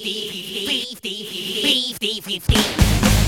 50 50 50 50 50